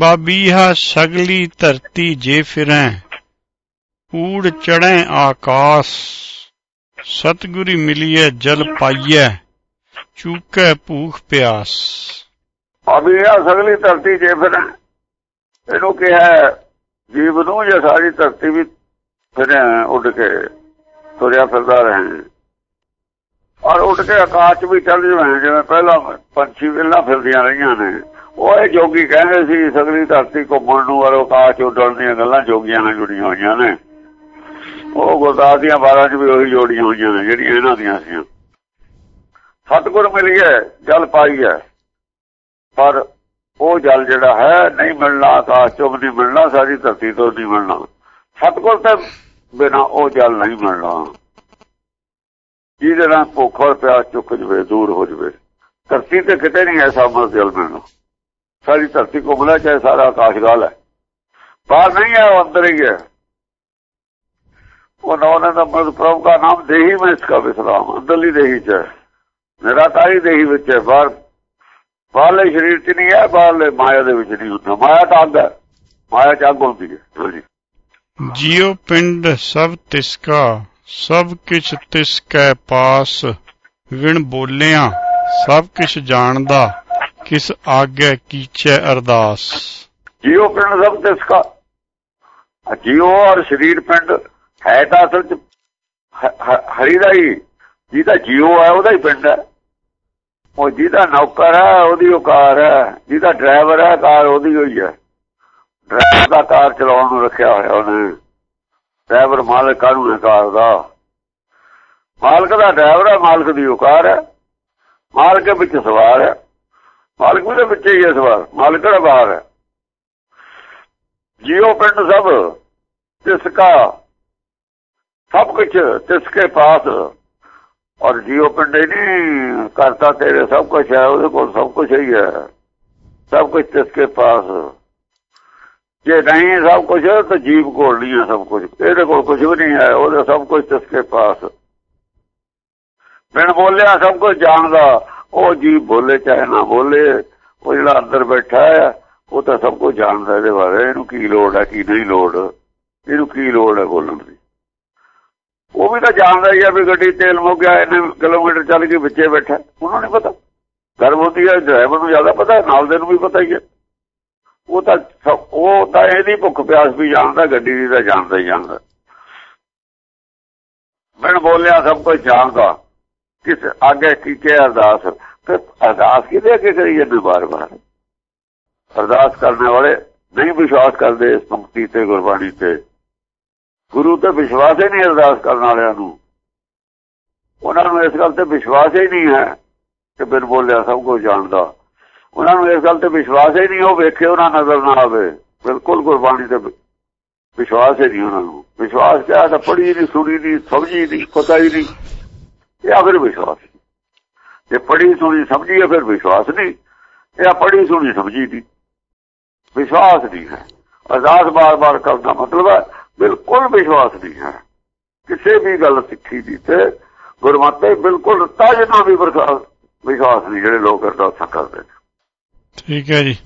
ਬਾਬੀਹਾ ਸਗਲੀ ਧਰਤੀ ਜੇ ਫਿਰੈ, ਊੜ ਚੜੈ ਆਕਾਸ। ਸਤਿਗੁਰੀ ਮਿਲੀਐ, ਜਲ ਪਾਈਐ, ਚੂਕੈ ਭੂਖ ਪਿਆਸ। ਅਭੀ ਆ ਸਗਲੀ ਧਰਤੀ ਜੇ ਫਿਰ, ਇਹਨੂੰ ਕਿਹਾ ਜੀਵ ਨੂੰ ਜੇ ਸਾਰੀ ਧਰਤੀ ਵੀ ਫਿਰ, ਉੱਡ ਕੇ ਤੁਰਿਆ ਫਿਰਦਾ ਰਹੇ। ਔਰ ਉੱਡ ਕੇ ਆਕਾਸ਼ ਵੀ ਚੱਲ ਜਵੇਂ, ਜਿਵੇਂ ਪਹਿਲਾਂ ਪੰਛੀ ਵੇਲਾ ਫਿਰਦੀਆਂ ਰਹੀਆਂ ਨੇ। ਉਹ ਇਹ ਜੋਗੀ ਕਹਿੰਦੇ ਸੀ, ਸਗਲੀ ਧਰਤੀ ਘੁੰਮਣ ਨੂੰ ਔਰ ਆਕਾਸ਼ ਉੱਡਣ ਦੀਆਂ ਗੱਲਾਂ ਜੋਗੀਆਂ ਨਾਲ ਜੁੜੀਆਂ ਹੋਈਆਂ ਨੇ। ਉਹ ਗੁਰਦਾਸ ਦੀਆਂ ਬਾਰਾਂ 'ਚ ਵੀ ਉਹੀ ਜੋੜੀਆਂ ਹੋਈਆਂ ਨੇ, ਜਿਹੜੀਆਂ ਇਹਨਾਂ ਦੀਆਂ ਸੀ ਸਤਗੁਰ ਮਿਲ ਗਿਆ ਜਲ ਪਾਈ ਹੈ ਪਰ ਉਹ ਜਲ ਜਿਹੜਾ ਹੈ, ਨਹੀਂ ਮਿਲਣਾ ਆਕਾਸ਼ ਚੋਂ ਨਹੀਂ ਮਿਲਣਾ, ਸਾਰੀ ਧਰਤੀ ਤੋਂ ਨਹੀਂ ਮਿਲਣਾ। ਸਤਗੁਰ ਤੇ ਬਿਨਾ ਉਹ ਜਲ ਨਹੀਂ ਮਿਲਣਾ। ਜਿਹਦੇ ਨਾਲ ਭੁੱਖ ਔਰ ਪਿਆਸ ਚੁੱਕ ਜਵੇ, ਦੂਰ ਹੋ ਜਵੇ। ਧਰਤੀ ਤੇ ਕਿਤੇ ਨਹੀਂ ਐਸਾ ਮਰ ਜਲ ਮਿਲਣਾ। ਸਾਰੀ ਧਰਤੀ ਘੁੰਮਣਾ ਚਾਹੇ ਸਾਰਾ ਆਕਾਸ਼ ਗਾਲ ਹੈ ਬਾਹਰ ਨਹੀਂ ਹੈ ਅੰਦਰ ਹੀ ਹੈ। ਉਹ ਨੌਨੇ ਦਾ ਮਰਦ ਦਾ ਨਾਮ ਦੇਹੀ ਮੈਂ ਇਸਕਾ ਵਿਸਰਾਮ, ਅੰਦਰਲੀ ਦੇਹੀ ਚ ਨਿਰਾਕਾਰੀ ਦੇਹੀ ਵਿੱਚ ਹੈ, ਬਾਹਰ ਬਾਹਰਲੇ ਸਰੀਰ ਚ ਨਹੀਂ ਹੈ, ਬਾਹਰਲੇ ਮਾਇਆ ਦੇ ਵਿੱਚ ਨਹੀਂ ਹੁੰਦਾ। ਮਾਇਆ ਤਾਂ ਅੱਗ ਹੈ। ਮਾਇਆ ਚ ਅੱਗ ਹੁੰਦੀ ਹੈ। ਹਾਂਜੀ। ਜਿਉ ਪਿੰਡ ਸਭ ਤਿਸਕਾ, ਸਭ ਕਿਛ ਤਿਸ ਪਾਸ। ਵਿਣ ਬੋਲਿਆ, ਸਭ ਕਿਛ ਜਾਣਦਾ। ਕਿਸ ਆਗੇ ਕੀਚੈ ਅਰਦਾਸ? ਜੀਓ ਪਿੰਡ ਸਭ ਤੇ ਤਿਸਕਾ ਜੀਓ ਔਰ ਸਰੀਰ ਪਿੰਡ ਹੈ ਤਾਂ ਅਸਲ ਚ ਹਰੀ ਦਾ ਹੀ। ਜਿਹਦਾ ਜੀਓ ਹੈ, ਉਹਦਾ ਹੀ ਪਿੰਡ ਹੈ। ਉਹ ਜਿਹਦਾ ਨੌਕਰ ਹੈ, ਉਹਦੀ ਕਾਰ ਹੈ। ਜਿਹਦਾ ਡਰਾਈਵਰ ਹੈ, ਕਾਰ ਉਹਦੀ ਹੋਈ ਹੈ। ਡਰਾਈਵਰ ਦਾ ਕਾਰ ਚਲਾਉਣ ਨੂੰ ਰੱਖਿਆ ਹੋਇਆ ਉਹਨੇ। ਡਰਾਈਵਰ ਮਾਲਕ ਕਾਹਨੂੰ ਹੈ ਕਾਰ ਦਾ? ਮਾਲਕ ਦਾ ਡਰਾਈਵਰ ਹੈ, ਮਾਲਕ ਦੀ ਔਕਾਰ ਹੈ। ਮਾਲਕ ਵਿੱਚ ਸਵਾਰ ਹੈ। ਮਾਲਕ ਵੀ ਦੇ ਵਿੱਚ ਹੀ ਇਸ ਵਾਰ। ਮਾਲਕ ਦਾ ਬਾਹਰ ਹੈ? ਜੀਓ ਪਿੰਡ ਸਭ, ਤਿਸਕਾ, ਸਭ ਕੁਝ ਤਿਸਕੇ ਪਾਸ। ਔਰ ਜੀਓ ਪਿੰਡ ਨਹੀਂ, ਕਰਤਾ ਤੇਰੇ ਸਭ ਕੁਝ ਹੈ, ਉਹਦੇ ਕੋਲ ਸਭ ਕੁਝ ਹੀ ਹੈ। ਸਭ ਕੁਝ ਤਿਸਕੇ ਪਾਸ। ਜੇ ਨਹੀਂ ਸਭ ਕੁਝ ਤਾਂ ਜੀਵ ਕੋਲ ਨਹੀਂ ਹੈ ਸਭ ਕੁਝ ਇਹਦੇ ਕੋਲ ਕੁਝ ਵੀ ਨਹੀਂ ਹੈ, ਉਹਦੇ ਸਭ ਕੁਝ ਤਿਸਕੇ ਪਾਸ। ਬਿਨ ਬੋਲਿਆ ਸਭ ਕੁਝ ਜਾਣਦਾ। ਉਹ ਜੀ ਬੋਲੇ ਚਾਹੇ ਨਾ ਬੋਲੇ, ਉਹ ਜਿਹੜਾ ਅੰਦਰ ਬੈਠਾ ਆ ਉਹ ਤਾਂ ਸਭ ਕੁਝ ਜਾਣਦਾ ਇਹਦੇ ਬਾਰੇ, ਇਹਨੂੰ ਕੀ ਲੋੜ ਹੈ, ਕੀ ਨਹੀਂ ਲੋੜ, ਇਹਨੂੰ ਕੀ ਲੋੜ ਹੈ ਬੋਲਣ ਦੀ। ਉਹ ਵੀ ਤਾਂ ਜਾਣਦਾ ਹੀ ਆ ਵੀ ਗੱਡੀ ਤੇਲ ਮੁੱਕ ਗਿਆ ਇਹਨੇ ਕਿਲੋਮੀਟਰ ਚੱਲ ਕੇ ਵਿੱਚੇ ਬੈਠਾ, ਉਹਨੂੰ ਨਹੀਂ ਪਤਾ। ਗਰਮ ਹੁੰਦੀ ਹੈ ਡਰਾਈਵਰ ਨੂੰ ਜ਼ਿਆਦਾ ਪਤਾ, ਨਾਲ ਦੇ ਨੂੰ ਵੀ ਪਤਾ ਹੀ ਹੈ। ਉਹ ਤਾਂ ਉਹ ਤਾਂ ਇਹਦੀ ਭੁੱਖ ਪਿਆਸ ਵੀ ਜਾਣਦਾ, ਗੱਡੀ ਦੀ ਤਾਂ ਜਾਣਦਾ ਹੀ ਜਾਣਦਾ। ਮੈਂ ਬੋਲਿਆ ਸਭ ਕੁਝ ਜਾਣਦਾ। ਕਿਸ ਅੱਗੇ ਕੀਤੇ ਅਰਦਾਸ ਤੇ ਅਰਦਾਸ ਕਿਹਦੇ ਅੱਗੇ ਕਰੀ ਜਾਂਦੇ ਬਾਰ-ਬਾਰ? ਅਰਦਾਸ ਕਰਨ ਵਾਲੇ ਨਹੀਂ ਵਿਸ਼ਵਾਸ ਕਰਦੇ ਇਸ ਪੰਕਤੀ ਤੇ, ਗੁਰਬਾਣੀ ਤੇ। ਗੁਰੂ ਤੇ ਵਿਸ਼ਵਾਸ ਹੀ ਨਹੀਂ ਅਰਦਾਸ ਕਰਨ ਵਾਲਿਆਂ ਨੂੰ। ਉਹਨਾਂ ਨੂੰ ਇਸ ਗੱਲ ਤੇ ਵਿਸ਼ਵਾਸ ਹੀ ਨਹੀਂ ਹੈ ਕਿ ਬਿਨ ਬੋਲਿਆ ਸਭ ਕੁਝ ਜਾਣਦਾ। ਉਹਨਾਂ ਨੂੰ ਇਸ ਗੱਲ ਤੇ ਵਿਸ਼ਵਾਸ ਹੀ ਨਹੀਂ, ਉਹ ਵੇਖੇ ਉਹਨਾਂ ਨਜ਼ਰ ਨਾ ਆਵੇ। ਬਿਲਕੁਲ ਗੁਰਬਾਣੀ ਤੇ ਵਿਸ਼ਵਾਸ ਹੀ ਨਹੀਂ ਉਹਨਾਂ ਨੂੰ। ਵਿਸ਼ਵਾਸ ਕਿਹਾ ਤਾਂ ਪੜ੍ਹੀ ਨਹੀਂ, ਸੁਣੀ ਨਹੀਂ, ਸਮਝੀ ਨਹੀਂ, ਪਤਾ ਹੀ ਨਹੀਂ। ਇਹ ਆਖਰ ਵਿਸ਼ਵਾਸ ਜੇ ਪੜ੍ਹੀ ਸੁਣੀ ਸਮਝੀ ਹੈ ਫਿਰ ਵਿਸ਼ਵਾਸ ਨਹੀਂ। ਇਹ ਪੜ੍ਹੀ ਸੁਣੀ ਸਮਝੀ ਨਹੀਂ ਵਿਸ਼ਵਾਸ ਨਹੀਂ ਹੈ। ਅਰਦਾਸ ਬਾਰ-ਬਾਰ ਕਰਦਾ ਮਤਲਬ ਹੈ ਬਿਲਕੁਲ ਵਿਸ਼ਵਾਸ ਨਹੀਂ ਹੈ। ਕਿਸੇ ਵੀ ਗੱਲ ਸਿੱਖੀ ਦੀ ਤੇ ਗੁਰਮਤਿ ਬਿਲਕੁਲ ਤਾਜਨਾ ਵੀ ਵਿਸ਼ਵਾਸ ਨਹੀਂ ਜਿਹੜੇ ਲੋਕ ਅਰਦਾਸਾਂ ਕਰਦੇ ਨੇ। ਠੀਕ ਹੈ ਜੀ।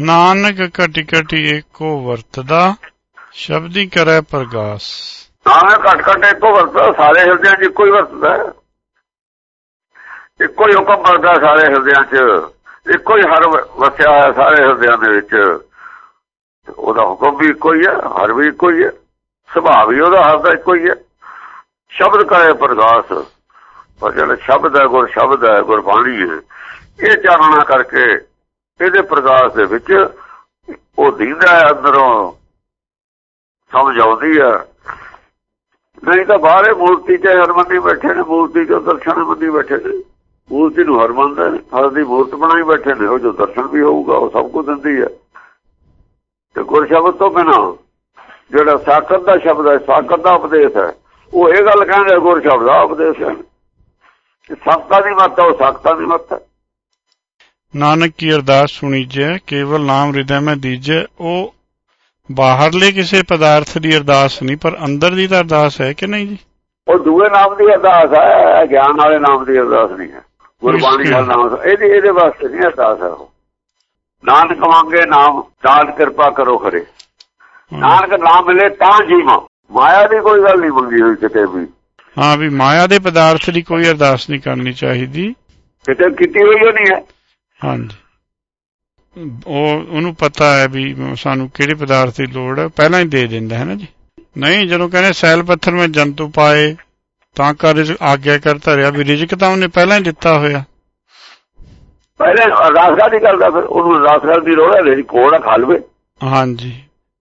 ਨਾਨਕ ਕਟੀ ਕਟੀ ਏਕੋ ਵਰਤਦਾ ਸ਼ਬਦੀ ਕਰੈ ਪ੍ਰਗਾਸ। ਨਾਨਕ ਘਟ ਘਟ ਇੱਕੋ ਵਰਤਦਾ ਸਾਰੇ ਹਿਰਦਿਆਂ 'ਚ ਇੱਕੋ ਹੀ ਵਰਤਦਾ। ਇੱਕੋ ਹੀ ਹੁਕਮ ਵਰਤਦਾ ਸਾਰੇ ਹਿਰਦਿਆਂ 'ਚ। ਇੱਕੋ ਹੀ ਹਰ ਵਸਿਆ ਹੋਇਆ ਸਾਰੇ ਹਿਰਦਿਆਂ ਦੇ ਵਿੱਚ। ਉਹਦਾ ਹੁਕਮ ਵੀ ਇੱਕੋ ਹੀ ਹੈ, ਹਰ ਵੀ ਇੱਕੋ ਹੀ ਹੈ। ਸੁਭਾਅ ਵੀ ਉਹਦਾ ਹਰ ਦਾ ਇੱਕੋ ਹੀ ਹੈ। ਸ਼ਬਦ ਕਰੇ ਪ੍ਰਗਾਸ। ਪਰ ਜਿਹੜਾ ਸ਼ਬਦ ਹੈ, ਗੁਰ ਸ਼ਬਦ ਹੈ, ਗੁਰਬਾਣੀ ਹੈ, ਇਹ ਚਾਨਣਾ ਕਰਕੇ ਇਹਦੇ ਪ੍ਰਗਾਸ ਦੇ ਵਿੱਚ ਉਹ ਦੀਦਾ ਅੰਦਰੋਂ। ਸਮਝ ਆਉਂਦੀ ਹੈ। ਨਹੀਂ ਤਾਂ ਬਾਹਰੇ ਮੂਰਤੀ ਤੇ ਹਰਮੰਦੀ ਬੈਠੇ ਨੇ, ਮੂਰਤੀ ਚੋਂ ਦਰਸ਼ਨ ਮੰਦੀ ਬੈਠੇ ਨੇ। ਮੂਰਤੀ ਨੂੰ ਹਰਮੰਦਰ ਹਰ ਦੀ ਮੂਰਤ ਬਣਾਈ ਬੈਠੇ ਨੇ ਉਹ ਜੋ ਦਰਸ਼ਨ ਵੀ ਹੋਊਗਾ ਉਹ ਸਭ ਕੁਝ ਦਿੰਦੀ ਹੈ। ਤੇ ਗੁਰ ਸ਼ਬਦ ਤੋਂ ਬਿਨਾ ਜਿਹੜਾ ਸਾਖਤ ਦਾ ਸ਼ਬਦ ਹੈ ਸਾਖਤ ਦਾ ਉਪਦੇਸ਼ ਹੈ ਉਹ ਇਹ ਗੱਲ ਕਹਿੰਦੇ ਗੁਰ ਸ਼ਬਦ ਦਾ ਉਪਦੇਸ਼ ਹੈ। ਸਖਤਾ ਦੀ ਮੱਤ ਉਹ ਸਖਤਾ ਦੀ ਮੱਤ ਹੈ। ਨਾਨਕ ਕੀ ਅਰਦਾਸ ਸੁਣੀ ਜੇ ਕੇਵਲ ਨਾਮ ਹਿਰਦੈ ਮੈਂ ਦੀਜੇ ਉਹ ਬਾਹਰਲੇ ਕਿਸੇ ਪਦਾਰਥ ਦੀ ਅਰਦਾਸ ਨਹੀਂ ਪਰ ਅੰਦਰ ਦੀ ਤਾਂ ਅਰਦਾਸ ਹੈ ਕਿ ਨਹੀਂ ਜੀ? ਉਹ ਦੂਏ ਨਾਮ ਦੀ ਅਰਦਾਸ ਹੈ ਗਿਆਨ ਵਾਲੇ ਨਾਮ ਦੀ ਅਰਦਾਸ ਨਹੀਂ ਹੈ। ਗੁਰਬਾਣੀ ਦਾ ਨਾਮ ਇਹਦੇ ਇਹਦੇ ਵਾਸਤੇ ਨਹੀਂ ਅਰਦਾਸ ਹੈ ਉਹ ਨਾਨਕ ਮੰਗੇ ਨਾਮ ਦਾਨ ਕਿਰਪਾ ਕਰੋ ਖਰੇ। ਨਾਨਕ ਨਾਮ ਮਿਲੇ ਤਾਂ ਜੀਵਾਂ। ਮਾਇਆ ਦੀ ਕੋਈ ਗੱਲ ਨਹੀਂ ਮੰਗੀ ਹੋਈ ਕਿਤੇ ਵੀ। ਹਾਂ ਵੀ ਮਾਇਆ ਦੇ ਪਦਾਰਥ ਦੀ ਕੋਈ ਅਰਦਾਸ ਨਹੀਂ ਕਰਨੀ ਚਾਹੀਦੀ। ਕਿਤੇ ਕੀਤੀ ਹੋਈ ਨਹੀਂ ਹੈ। ਹਾਂਜੀ। ਉਹ ਉਹਨੂੰ ਪਤਾ ਹੈ ਵੀ ਸਾਨੂੰ ਕਿਹੜੇ ਪਦਾਰਥ ਦੀ ਲੋੜ ਹੈ। ਪਹਿਲਾਂ ਹੀ ਦੇ ਦਿੰਦਾ ਹੈ ਨਾ ਜੀ। ਨਹੀਂ ਜਦੋਂ ਕਹਿੰਦੇ ਸੈਲ ਪੱਥਰ ਵਿੱਚ ਜੰਤੂ ਪਾਏ ਤਾਂ ਕਰ ਆਗਿਆ ਕਰ ਧਰਿਆ ਵੀ ਰਿਜਕ ਤਾਂ ਉਹਨੇ ਪਹਿਲਾਂ ਹੀ ਦਿੱਤਾ ਹੋਇਆ। ਪਹਿਲੇ ਅਰਦਾਸ ਕਾਦੀ ਕਰਦਾ ਫਿਰ ਉਹਨੂੰ ਅਰਦਾਸ ਕਰਨ ਦੀ ਲੋੜ ਹੈ ਜਿਹੜੀ ਕੋੜ ਆ ਖਾ ਲਵੇ। ਹਾਂਜੀ।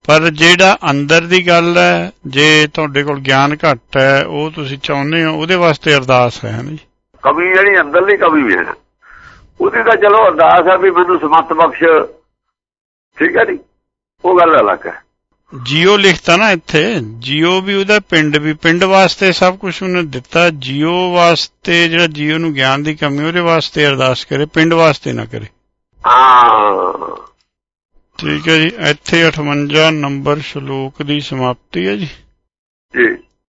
ਪਰ ਜਿਹੜਾ ਅੰਦਰ ਦੀ ਗੱਲ ਹੈ ਜੇ ਤੁਹਾਡੇ ਕੋਲ ਗਿਆਨ ਘੱਟ ਹੈ ਉਹ ਤੁਸੀਂ ਚਾਹੁੰਦੇ ਹੋ ਉਹਦੇ ਵਾਸਤੇ ਅਰਦਾਸ ਹੈ ਨਾ ਜੀ। ਕਮੀ ਜਿਹੜੀ ਅੰਦਰਲੀ ਕਮੀ ਵੀ ਹੈ ਉਹਦੀ ਤਾਂ ਚਲੋ ਅਰਦਾਸ ਹੈ ਵੀ ਮੈਨੂੰ ਸਮਤ ਬਖਸ਼। ਠੀਕ ਹੈ ਜੀ ਉਹ ਗੱਲ ਅਲੱਗ ਹੈ। ਜੀਓ ਲਿਖਤਾ ਨਾ ਇੱਥੇ ਜੀਓ ਵੀ ਉਹਦਾ ਪਿੰਡ ਵੀ ਪਿੰਡ ਵਾਸਤੇ ਸਭ ਕੁਝ ਉਹਨੇ ਦਿੱਤਾ ਜੀਓ ਵਾਸਤੇ ਜਿਹੜਾ ਜੀਓ ਨੂੰ ਗਿਆਨ ਦੀ ਕਮੀ ਉਹਦੇ ਵਾਸਤੇ ਅਰਦਾਸ ਕਰੇ ਪਿੰਡ ਵਾਸਤੇ ਨਾ ਕਰੇ। ਠੀਕ ਹੈ ਜੀ ਇੱਥੇ 58 ਨੰਬਰ ਸ਼ਲੋਕ ਦੀ ਸਮਾਪਤੀ ਹੈ ਜੀ। ਜੀ।